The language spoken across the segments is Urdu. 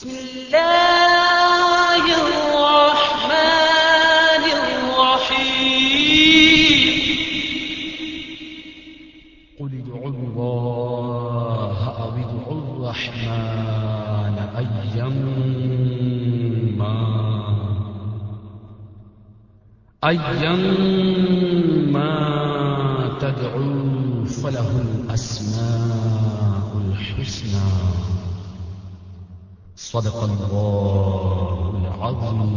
بسم الله الرحمن الرحيم. قل ادعوا الله أو ادعوا الرحمن أيما أيما تدعوا فله الأسماء الحسنى. صدق الله العظيم.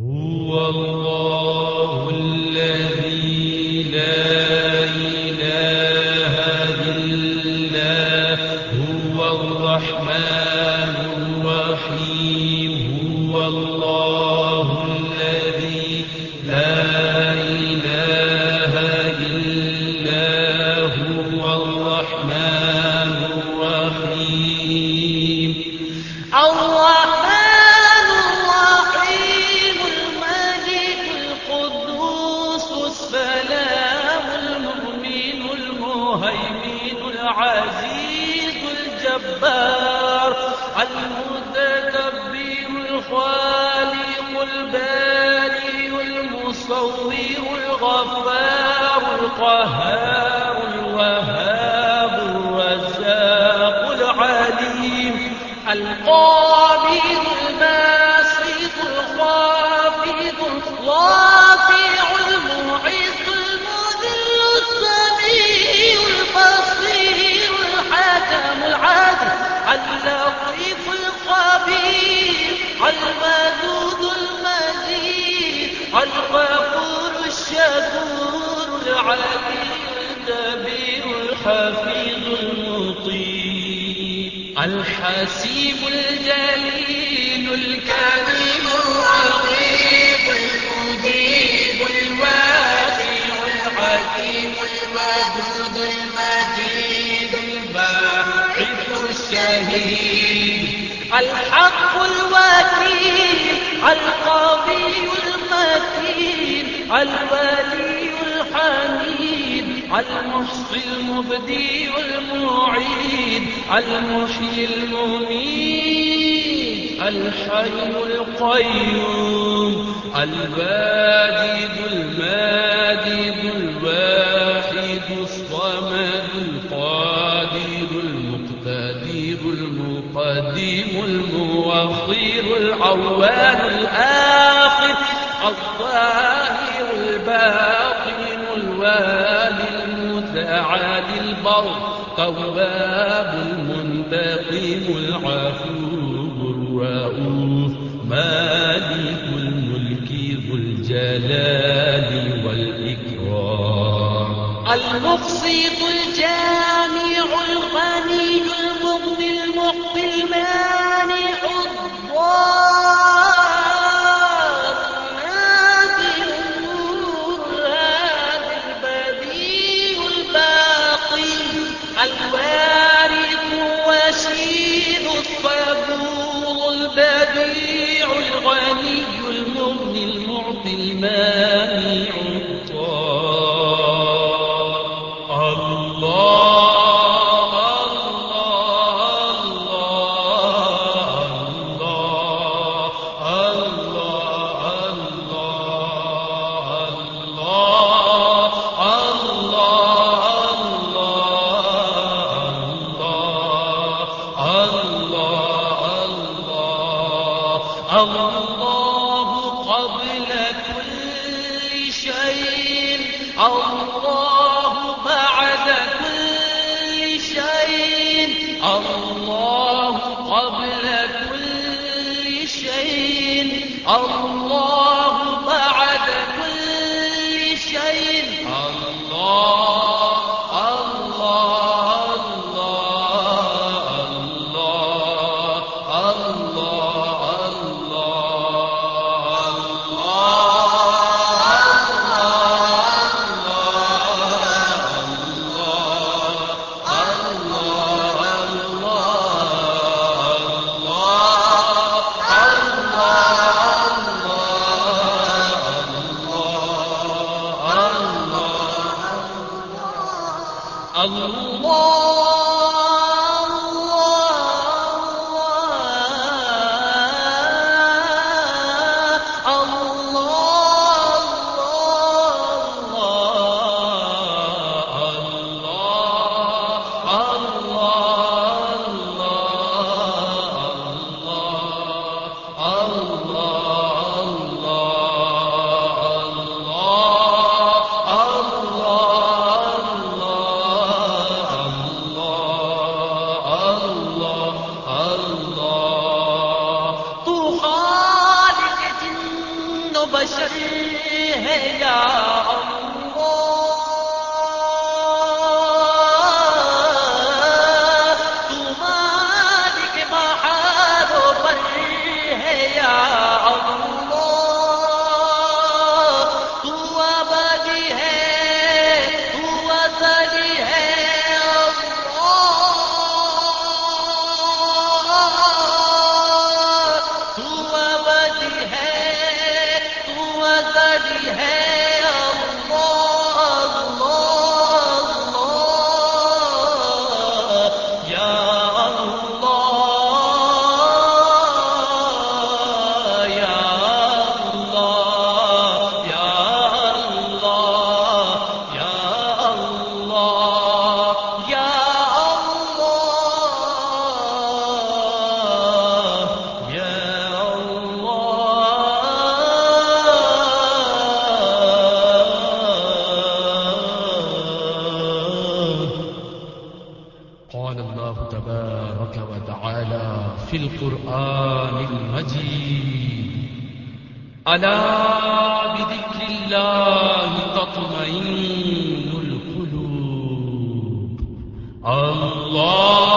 هو الله. العزيز الجبار المتكبر الخالق البارئ المصور الغفار القهار الوهاب الرزاق العليم القادر الحفيظ المطيع الحسيب الجليل الكريم الرقيب المجيب الواسع الحكيم الودود المجيد الباعث الشهيد الحق الوكيل القوي المتين الولي الحميد، المحصي المبدي المعيد المحيي المميت، الحي القيوم الواجد الماجد الواحد الصمد القادر المقتدر المقدم المؤخر العوان الآخر، الظاهر الباطن. الوالي المتعاد البر تواب المنتقم العفو الرؤوف مالك الملك ذو الجلال والإكرام. المقسط الجلال قبل كل شيء الله بعد كل شيء الله قبل كل شيء الله بشر ہے یا قال الله تبارك وتعالى في القرآن المجيد. ألا بذكر الله تطمئن القلوب. الله